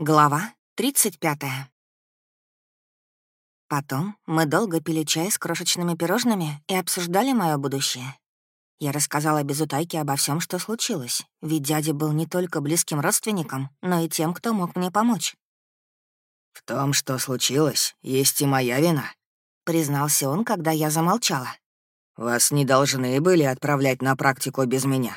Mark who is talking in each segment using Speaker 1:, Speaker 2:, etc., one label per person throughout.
Speaker 1: Глава 35. Потом мы долго пили чай с крошечными пирожными и обсуждали мое будущее. Я рассказала без утайки обо всем, что случилось, ведь дядя был не только близким родственником, но и тем, кто мог мне помочь.
Speaker 2: «В том, что случилось, есть и моя вина», —
Speaker 1: признался он, когда я замолчала.
Speaker 2: «Вас не должны были отправлять на практику без меня.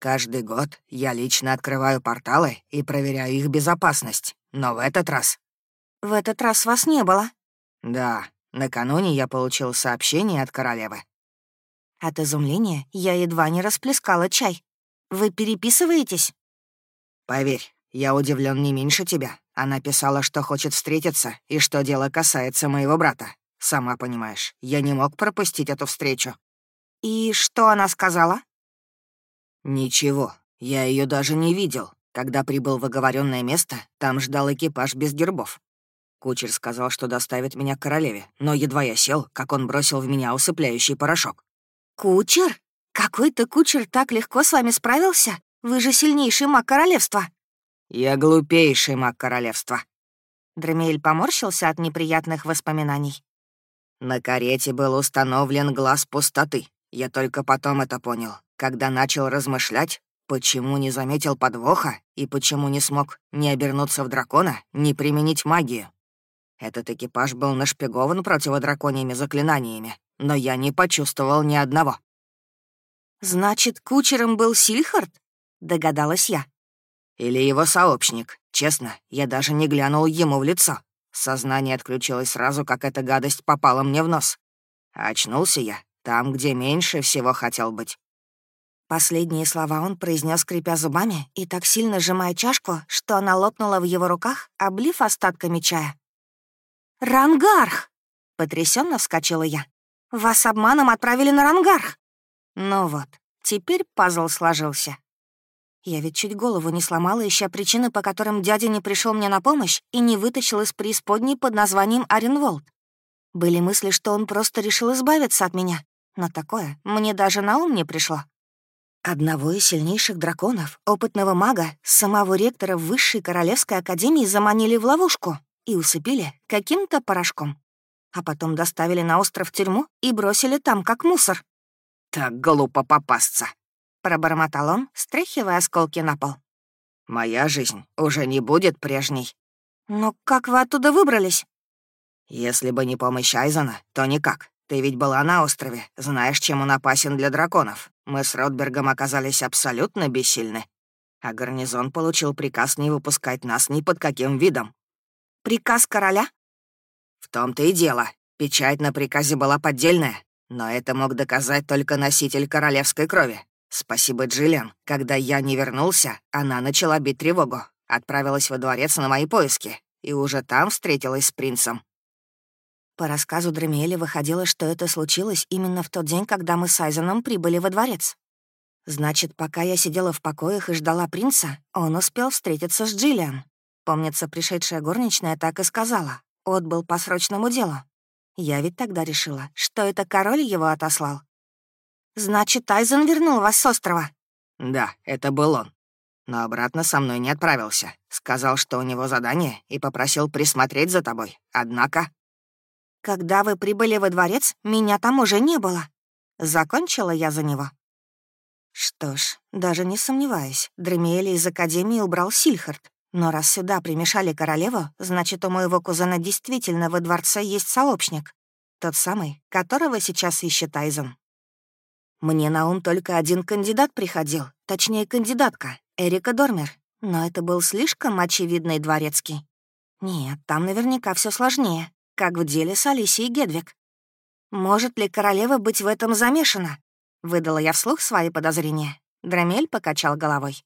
Speaker 2: Каждый год я лично открываю порталы и проверяю их безопасность. Но в этот раз...
Speaker 1: В этот раз вас не было?
Speaker 2: Да, накануне я получил сообщение от королевы.
Speaker 1: От изумления я едва не расплескала чай. Вы переписываетесь?
Speaker 2: Поверь, я удивлен не меньше тебя. Она писала, что хочет встретиться и что дело касается моего брата. Сама понимаешь, я не мог пропустить эту встречу.
Speaker 1: И что она сказала?
Speaker 2: «Ничего, я ее даже не видел. Когда прибыл в оговоренное место, там ждал экипаж без гербов. Кучер сказал, что доставит меня к королеве, но едва я сел, как он бросил в меня усыпляющий порошок.
Speaker 1: «Кучер? Какой-то кучер так легко с вами справился? Вы же сильнейший маг королевства!»
Speaker 2: «Я глупейший маг королевства!»
Speaker 1: Дремель поморщился от неприятных воспоминаний.
Speaker 2: На карете был установлен глаз пустоты. Я только потом это понял когда начал размышлять, почему не заметил подвоха и почему не смог ни обернуться в дракона, ни применить магию. Этот экипаж был нашпигован противодраконьими заклинаниями, но я не почувствовал ни одного.
Speaker 1: «Значит, кучером был Сильхард?» — догадалась я.
Speaker 2: «Или его сообщник. Честно, я даже не глянул ему в лицо. Сознание отключилось сразу, как эта гадость попала мне в нос. А очнулся я там, где меньше всего хотел быть.
Speaker 1: Последние слова он произнес, скрипя зубами и так сильно сжимая чашку, что она лопнула в его руках, облив остатками чая. «Рангарх!» — потрясенно вскочила я. «Вас обманом отправили на Рангарх!» Ну вот, теперь пазл сложился. Я ведь чуть голову не сломала, ища причины, по которым дядя не пришел мне на помощь и не вытащил из преисподней под названием Аренволд. Были мысли, что он просто решил избавиться от меня, но такое мне даже на ум не пришло. Одного из сильнейших драконов, опытного мага, самого ректора Высшей Королевской Академии заманили в ловушку и усыпили каким-то порошком. А потом доставили на остров тюрьму и бросили там, как мусор.
Speaker 2: «Так глупо попасться», —
Speaker 1: пробормотал он, стряхивая осколки на пол.
Speaker 2: «Моя жизнь уже не будет прежней».
Speaker 1: «Но как вы оттуда выбрались?»
Speaker 2: «Если бы не помощь Айзена, то никак. Ты ведь была на острове, знаешь, чем он опасен для драконов. Мы с Ротбергом оказались абсолютно бессильны. А гарнизон получил приказ не выпускать нас ни под каким видом.
Speaker 1: Приказ короля?
Speaker 2: В том-то и дело. Печать на приказе была поддельная, но это мог доказать только носитель королевской крови. Спасибо, Джиллиан. Когда я не вернулся, она начала бить тревогу. Отправилась во дворец на мои поиски и уже там встретилась с принцем.
Speaker 1: По рассказу Дремиэля выходило, что это случилось именно в тот день, когда мы с Айзеном прибыли во дворец. Значит, пока я сидела в покоях и ждала принца, он успел встретиться с Джиллиан. Помнится, пришедшая горничная так и сказала. Отбыл по срочному делу. Я ведь тогда решила, что это король его отослал. «Значит, Айзен вернул вас с острова?»
Speaker 2: «Да, это был он. Но обратно со мной не отправился. Сказал, что у него задание, и попросил присмотреть за тобой. Однако...»
Speaker 1: Когда вы прибыли во дворец, меня там уже не было. Закончила я за него. Что ж, даже не сомневаюсь, Дремиэля из Академии убрал Сильхард. Но раз сюда примешали королеву, значит, у моего кузена действительно во дворце есть сообщник. Тот самый, которого сейчас ищет Айзен. Мне на ум только один кандидат приходил, точнее, кандидатка, Эрика Дормер. Но это был слишком очевидный дворецкий. Нет, там наверняка все сложнее как в деле с Алисией Гедвик. «Может ли королева быть в этом замешана?» — выдала я вслух свои подозрения. Драмель покачал головой.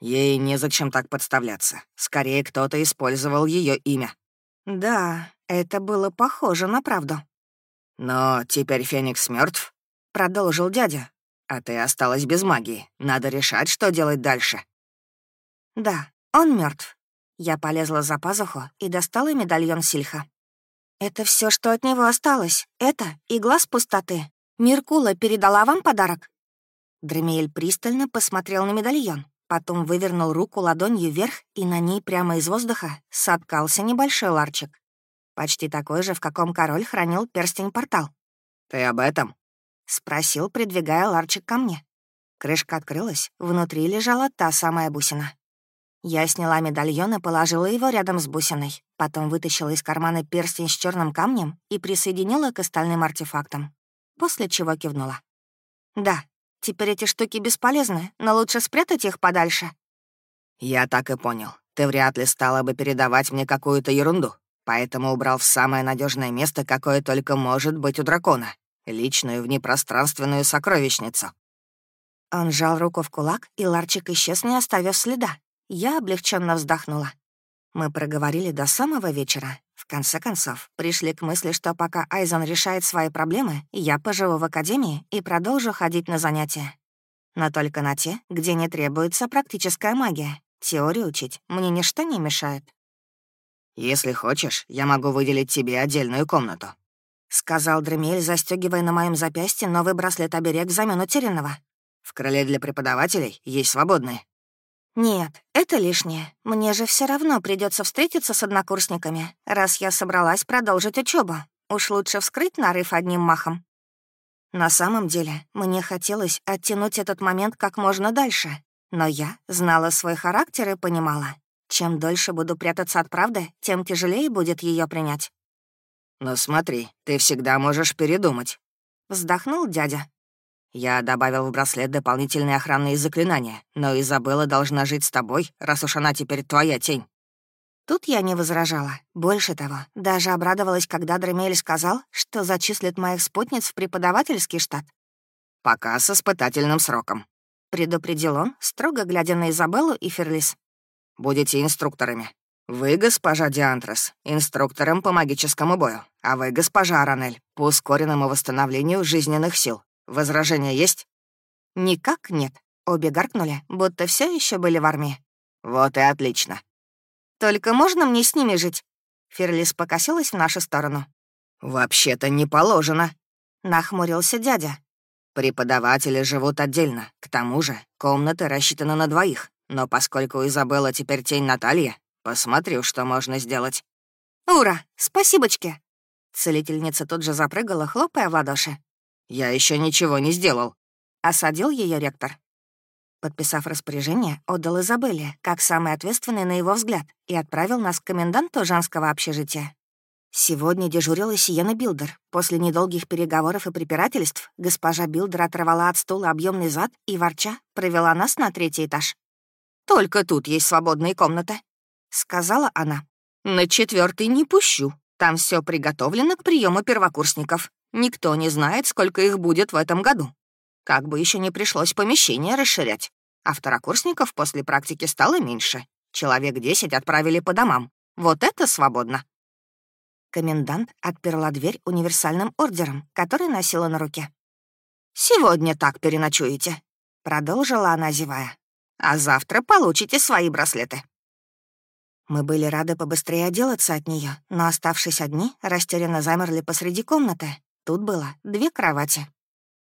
Speaker 2: «Ей незачем так подставляться. Скорее, кто-то использовал ее имя».
Speaker 1: «Да, это было похоже на правду».
Speaker 2: «Но теперь Феникс мертв,
Speaker 1: продолжил дядя.
Speaker 2: «А ты осталась без магии. Надо решать, что делать дальше».
Speaker 1: «Да, он мертв. Я полезла за пазуху и достала медальон Сильха. «Это все, что от него осталось. Это и глаз пустоты. Миркула передала вам подарок?» Дремиэль пристально посмотрел на медальон, Потом вывернул руку ладонью вверх, и на ней прямо из воздуха соткался небольшой ларчик. Почти такой же, в каком король хранил перстень-портал.
Speaker 2: «Ты об этом?»
Speaker 1: — спросил, придвигая ларчик ко мне. Крышка открылась, внутри лежала та самая бусина. Я сняла медальон и положила его рядом с бусиной, потом вытащила из кармана перстень с черным камнем и присоединила к остальным артефактам, после чего кивнула. «Да, теперь эти штуки бесполезны, но лучше спрятать их подальше».
Speaker 2: «Я так и понял. Ты вряд ли стала бы передавать мне какую-то ерунду, поэтому убрал в самое надежное место, какое только может быть у дракона — личную внепространственную сокровищницу».
Speaker 1: Он сжал руку в кулак, и ларчик исчез, не оставив следа. Я облегченно вздохнула. Мы проговорили до самого вечера. В конце концов, пришли к мысли, что пока Айзон решает свои проблемы, я поживу в академии и продолжу ходить на занятия. Но только на те, где не требуется практическая магия. Теорию учить мне ничто не мешает.
Speaker 2: «Если хочешь, я могу выделить тебе отдельную комнату», —
Speaker 1: сказал Дремель, застегивая на моем запястье новый браслет-оберег взамен утерянного.
Speaker 2: «В крыле для преподавателей есть свободные».
Speaker 1: «Нет, это лишнее. Мне же все равно придется встретиться с однокурсниками, раз я собралась продолжить учебу. Уж лучше вскрыть нарыв одним махом». На самом деле, мне хотелось оттянуть этот момент как можно дальше, но я знала свой характер и понимала, чем дольше буду прятаться от правды, тем тяжелее будет ее принять.
Speaker 2: «Но смотри, ты всегда можешь передумать», —
Speaker 1: вздохнул дядя.
Speaker 2: Я добавил в браслет дополнительные охранные заклинания, но Изабелла должна жить с тобой, раз уж она теперь твоя тень».
Speaker 1: Тут я не возражала. Больше того, даже обрадовалась, когда Дремель сказал, что зачислит моих спутниц в преподавательский штат.
Speaker 2: «Пока с испытательным сроком», —
Speaker 1: предупредил он, строго глядя на Изабеллу и Ферлис.
Speaker 2: «Будете инструкторами. Вы, госпожа Диантрес, инструктором по магическому бою, а вы, госпожа Аранель, по ускоренному восстановлению жизненных сил. Возражения есть?»
Speaker 1: «Никак нет». Обе гаркнули, будто все еще были в армии.
Speaker 2: «Вот и отлично».
Speaker 1: «Только можно мне с ними жить?» Ферлис покосилась в нашу сторону.
Speaker 2: «Вообще-то не положено», —
Speaker 1: нахмурился дядя.
Speaker 2: «Преподаватели живут отдельно. К тому же комнаты рассчитаны на двоих. Но поскольку у Изабелла теперь тень Натальи, посмотрю, что можно сделать».
Speaker 1: «Ура! Спасибочки!» Целительница тут же запрыгала, хлопая в ладоши.
Speaker 2: «Я еще ничего не сделал», —
Speaker 1: осадил ее ректор. Подписав распоряжение, отдал Изабелле, как самый ответственный на его взгляд, и отправил нас к коменданту женского общежития. Сегодня дежурила Сиена Билдер. После недолгих переговоров и препирательств госпожа Билдер оторвала от стула объемный зад и, ворча, провела нас на третий этаж. «Только тут есть свободные комнаты», — сказала она. «На четвертый не пущу. Там все приготовлено к приему первокурсников. Никто не знает, сколько их будет в этом году. Как бы еще не пришлось помещение расширять. А второкурсников после практики стало меньше. Человек десять отправили по домам. Вот это свободно. Комендант отперла дверь универсальным ордером, который носила на руке. «Сегодня так переночуете», — продолжила она, зевая. «А завтра получите свои браслеты». Мы были рады побыстрее отделаться от нее, но, оставшись одни, растерянно замерли посреди комнаты, Тут было две кровати.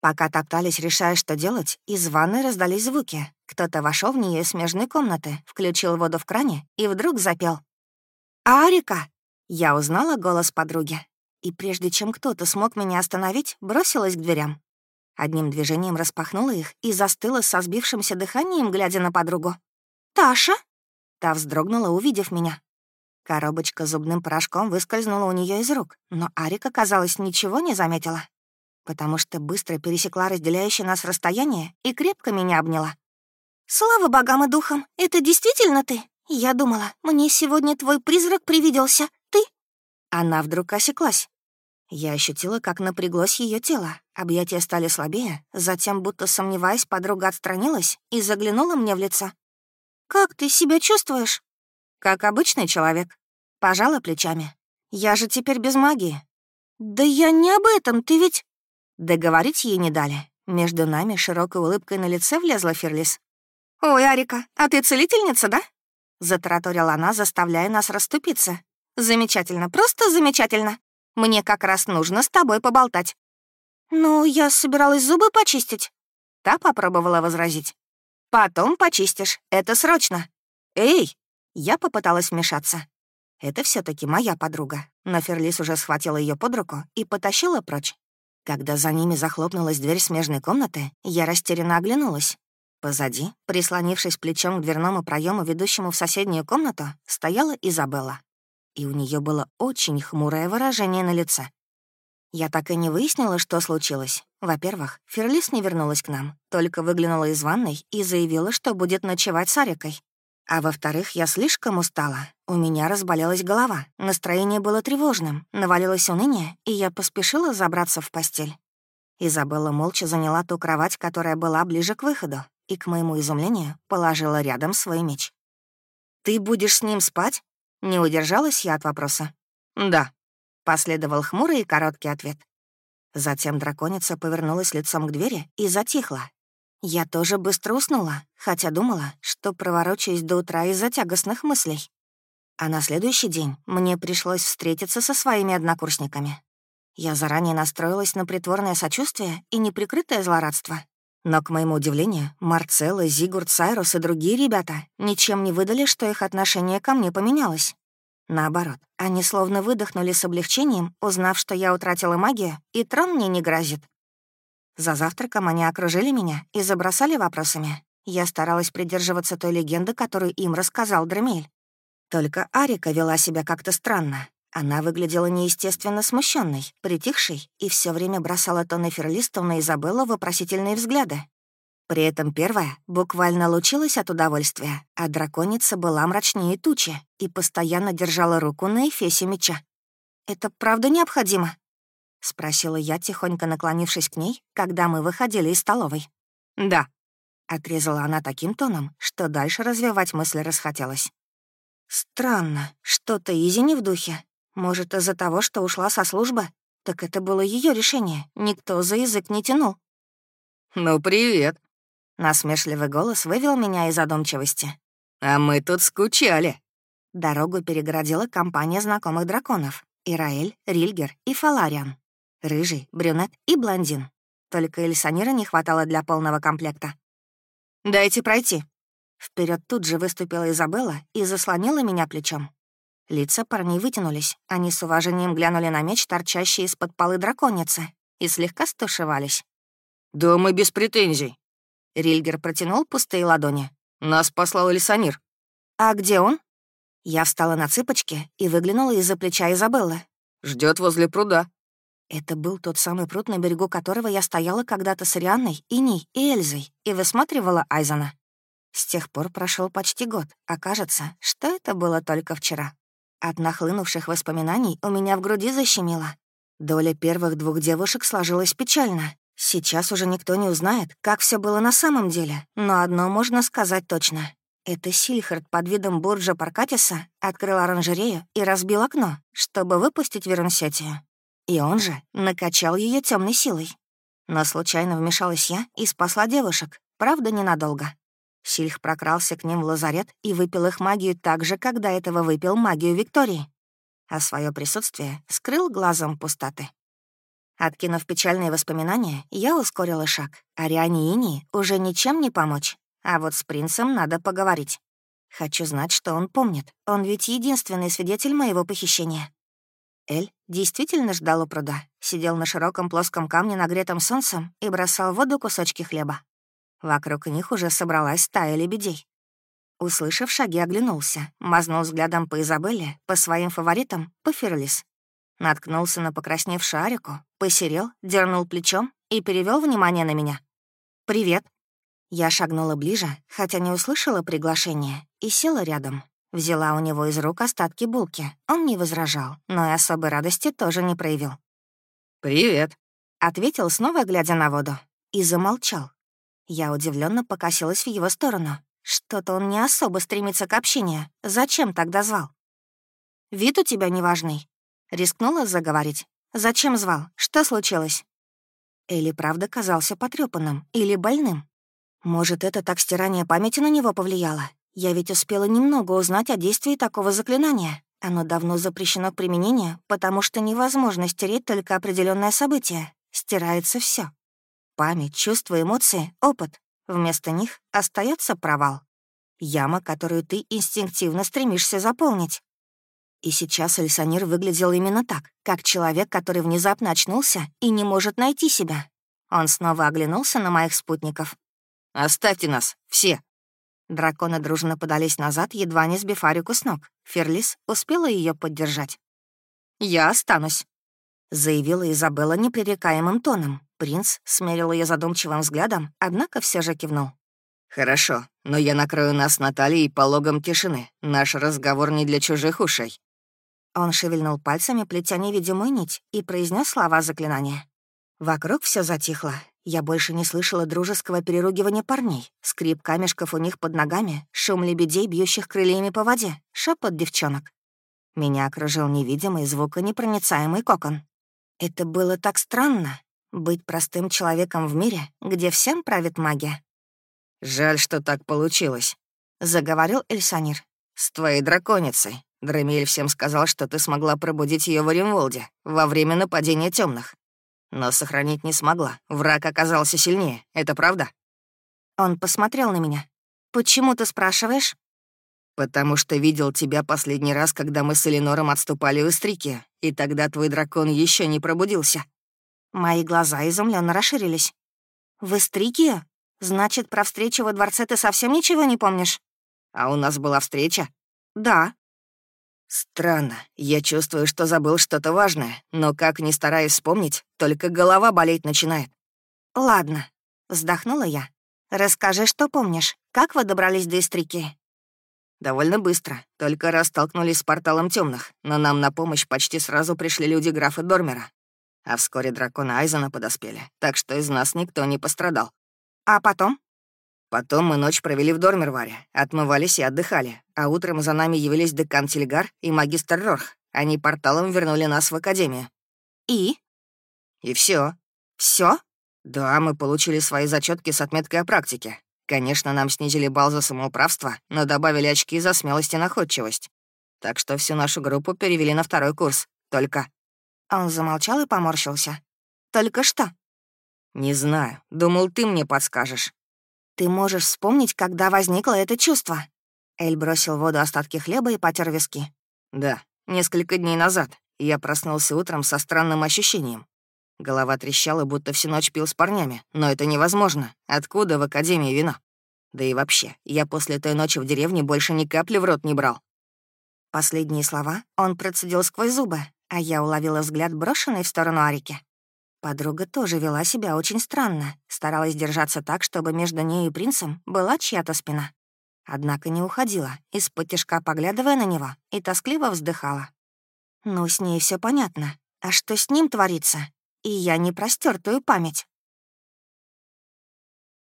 Speaker 1: Пока топтались, решая, что делать, из ванной раздались звуки. Кто-то вошел в нее из смежной комнаты, включил воду в кране и вдруг запел. «Арика!» Я узнала голос подруги. И прежде чем кто-то смог меня остановить, бросилась к дверям. Одним движением распахнула их и застыла со сбившимся дыханием, глядя на подругу. «Таша?» Та вздрогнула, увидев меня. Коробочка с зубным порошком выскользнула у нее из рук, но Арика, казалось, ничего не заметила, потому что быстро пересекла разделяющее нас расстояние и крепко меня обняла. «Слава богам и духам, это действительно ты? Я думала, мне сегодня твой призрак привиделся. Ты?» Она вдруг осеклась. Я ощутила, как напряглось ее тело. Объятия стали слабее, затем, будто сомневаясь, подруга отстранилась и заглянула мне в лицо. «Как ты себя чувствуешь?» Как обычный человек. Пожала плечами. Я же теперь без магии. Да я не об этом, ты ведь... Договорить ей не дали. Между нами широкой улыбкой на лице влезла Ферлис. «Ой, Арика, а ты целительница, да?» Затараторила она, заставляя нас расступиться. «Замечательно, просто замечательно. Мне как раз нужно с тобой поболтать». «Ну, я собиралась зубы почистить». Та попробовала возразить. Потом почистишь. Это срочно. Эй! Я попыталась вмешаться. Это все таки моя подруга, но Ферлис уже схватила ее под руку и потащила прочь. Когда за ними захлопнулась дверь смежной комнаты, я растерянно оглянулась. Позади, прислонившись плечом к дверному проему, ведущему в соседнюю комнату, стояла Изабелла. И у нее было очень хмурое выражение на лице. Я так и не выяснила, что случилось. Во-первых, Ферлис не вернулась к нам, только выглянула из ванной и заявила, что будет ночевать с Арикой. А во-вторых, я слишком устала. У меня разболелась голова, настроение было тревожным, навалилось уныние, и я поспешила забраться в постель. Изабелла молча заняла ту кровать, которая была ближе к выходу, и, к моему изумлению, положила рядом свой меч. «Ты будешь с ним спать?» Не удержалась я от вопроса. «Да», — последовал хмурый и короткий ответ. Затем драконица повернулась лицом к двери и затихла, я тоже быстро уснула, хотя думала, что проворочаюсь до утра из-за тягостных мыслей. А на следующий день мне пришлось встретиться со своими однокурсниками. Я заранее настроилась на притворное сочувствие и неприкрытое злорадство. Но, к моему удивлению, Марцелла, Зигурд, Сайрус и другие ребята ничем не выдали, что их отношение ко мне поменялось. Наоборот, они словно выдохнули с облегчением, узнав, что я утратила магию, и трон мне не грозит. За завтраком они окружили меня и забросали вопросами. Я старалась придерживаться той легенды, которую им рассказал Дремель. Только Арика вела себя как-то странно. Она выглядела неестественно смущенной, притихшей и все время бросала то на Ферлистов, на Изабеллу вопросительные взгляды. При этом первая буквально лучилась от удовольствия, а драконица была мрачнее тучи и постоянно держала руку на эфесе меча. «Это правда необходимо?» — спросила я, тихонько наклонившись к ней, когда мы выходили из столовой. «Да», — отрезала она таким тоном, что дальше развивать мысли расхотелось. «Странно, что-то Изи не в духе. Может, из-за того, что ушла со службы? Так это было ее решение, никто за язык не тянул».
Speaker 2: «Ну, привет», —
Speaker 1: насмешливый голос вывел меня из задумчивости.
Speaker 2: «А мы тут скучали».
Speaker 1: Дорогу перегородила компания знакомых драконов — Ираэль, Рильгер и Фалариан. Рыжий, брюнет и блондин. Только Эльсонира не хватало для полного комплекта. «Дайте пройти». Вперед тут же выступила Изабелла и заслонила меня плечом. Лица парней вытянулись, они с уважением глянули на меч, торчащий из-под полы драконицы, и слегка стушевались.
Speaker 2: «Да мы без претензий».
Speaker 1: Рильгер протянул пустые ладони.
Speaker 2: «Нас послал Эльсонир».
Speaker 1: «А где он?» Я встала на цыпочки и выглянула из-за плеча Изабеллы.
Speaker 2: Ждет возле пруда»,
Speaker 1: это был тот самый пруд, на берегу которого я стояла когда-то с Рианной, Иней и Эльзой и высматривала Айзена. С тех пор прошел почти год, а кажется, что это было только вчера. От нахлынувших воспоминаний у меня в груди защемило. Доля первых двух девушек сложилась печально. Сейчас уже никто не узнает, как все было на самом деле, но одно можно сказать точно. Это Сильхард под видом Бурджа Паркатиса открыл оранжерею и разбил окно, чтобы выпустить Вернсетию. И он же накачал ее темной силой. Но случайно вмешалась я и спасла девушек, правда, ненадолго. Сильх прокрался к ним в лазарет и выпил их магию так же, как до этого выпил магию Виктории. А свое присутствие скрыл глазом пустоты. Откинув печальные воспоминания, я ускорила шаг. Ариане и Инии уже ничем не помочь. А вот с принцем надо поговорить. Хочу знать, что он помнит. Он ведь единственный свидетель моего похищения. Эль действительно ждал у пруда, сидел на широком плоском камне, нагретом солнцем, и бросал в воду кусочки хлеба. Вокруг них уже собралась стая лебедей. Услышав шаги, оглянулся, мазнул взглядом по Изабелле, по своим фаворитам, по Ферлис. Наткнулся на покрасневшую Арику, посерел, дернул плечом и перевел внимание на меня. «Привет». Я шагнула ближе, хотя не услышала приглашения, и села рядом. Взяла у него из рук остатки булки. Он не возражал, но и особой радости тоже не проявил.
Speaker 2: «Привет», —
Speaker 1: ответил, снова глядя на воду, и замолчал. Я удивленно покосилась в его сторону. Что-то он не особо стремится к общению. Зачем тогда звал? «Вид у тебя неважный», — рискнула заговорить. «Зачем звал? Что случилось?» Элли правда казался потрёпанным или больным. Может, это так стирание памяти на него повлияло? Я ведь успела немного узнать о действии такого заклинания. Оно давно запрещено к применению, потому что невозможно стереть только определенное событие. Стирается все: Память, чувства, эмоции, опыт. Вместо них остается провал. Яма, которую ты инстинктивно стремишься заполнить. И сейчас Эльсанир выглядел именно так, как человек, который внезапно очнулся и не может найти себя. Он снова оглянулся на моих спутников.
Speaker 2: «Оставьте нас, все!»
Speaker 1: Драконы дружно подались назад, едва не сбив Арику с ног. Ферлис успела ее поддержать. «Я останусь», — заявила Изабелла непререкаемым тоном. Принц смерил ее задумчивым взглядом, однако все же кивнул.
Speaker 2: «Хорошо, но я накрою нас Натальей пологом тишины. Наш разговор не для чужих ушей».
Speaker 1: Он шевельнул пальцами, плетя невидимую нить, и произнес слова заклинания. Вокруг все затихло. Я больше не слышала дружеского переругивания парней, скрип камешков у них под ногами, шум лебедей, бьющих крыльями по воде, шепот девчонок. Меня окружил невидимый звуконепроницаемый кокон. Это было так странно — быть простым человеком в мире, где всем правит магия.
Speaker 2: «Жаль, что так получилось», —
Speaker 1: заговорил Эльсанир.
Speaker 2: «С твоей драконицей. Драмиль всем сказал, что ты смогла пробудить ее в Оримволде во время нападения темных. Но сохранить не смогла. Враг оказался сильнее. Это правда?»
Speaker 1: Он посмотрел на меня. «Почему ты спрашиваешь?»
Speaker 2: «Потому что видел тебя последний раз, когда мы с Эленором отступали в Истрике, и тогда твой дракон еще не пробудился».
Speaker 1: Мои глаза изумленно расширились. «В Истрике? Значит, про встречу во дворце ты совсем ничего не помнишь?»
Speaker 2: «А у нас была встреча?»
Speaker 1: «Да»,
Speaker 2: Странно, я чувствую, что забыл что-то важное, но как ни стараюсь вспомнить, только голова болеть начинает.
Speaker 1: Ладно, вздохнула я. Расскажи, что помнишь, как вы добрались до Истрики?
Speaker 2: Довольно быстро, только раз столкнулись с порталом темных, но нам на помощь почти сразу пришли люди графа Дормера. А вскоре дракона Айзена подоспели, так что из нас никто не пострадал.
Speaker 1: А потом?
Speaker 2: Потом мы ночь провели в Дормерваре, отмывались и отдыхали, а утром за нами явились декан Тельгар и магистр Рорх. Они порталом вернули нас в академию.
Speaker 1: И?
Speaker 2: И все.
Speaker 1: Все?
Speaker 2: Да, мы получили свои зачетки с отметкой о практике. Конечно, нам снизили балл за самоуправство, но добавили очки за смелость и находчивость. Так что всю нашу группу перевели на второй курс. Только...
Speaker 1: Он замолчал и поморщился. Только что?
Speaker 2: Не знаю. Думал, ты мне подскажешь.
Speaker 1: Ты можешь вспомнить, когда возникло это чувство?» Эль бросил в воду остатки хлеба и потер виски.
Speaker 2: «Да, несколько дней назад. Я проснулся утром со странным ощущением. Голова трещала, будто всю ночь пил с парнями. Но это невозможно. Откуда в Академии вино? Да и вообще, я после той ночи в деревне больше ни капли в рот не брал».
Speaker 1: Последние слова он процедил сквозь зубы, а я уловила взгляд, брошенный в сторону Арики. Подруга тоже вела себя очень странно, старалась держаться так, чтобы между ней и принцем была чья-то спина. Однако не уходила, из-под тяжка поглядывая на него, и тоскливо вздыхала. Ну, с ней все понятно. А что с ним творится? И я не простертую память.